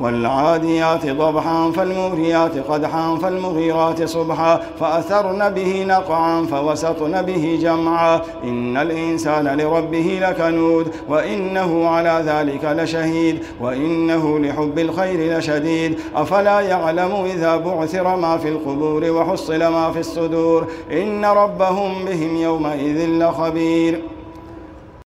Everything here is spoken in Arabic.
والعاديات ضبحا فالموريات قدحا فالمغيرات صبحا فأثرن به نقعا فوسطن به جمعا إن الإنسان لربه لكنود وإنه على ذلك لشهيد وإنه لحب الخير لشديد أفلا يعلم إذا بعثر ما في القبور وحصل ما في الصدور إن ربهم بهم يومئذ لخبير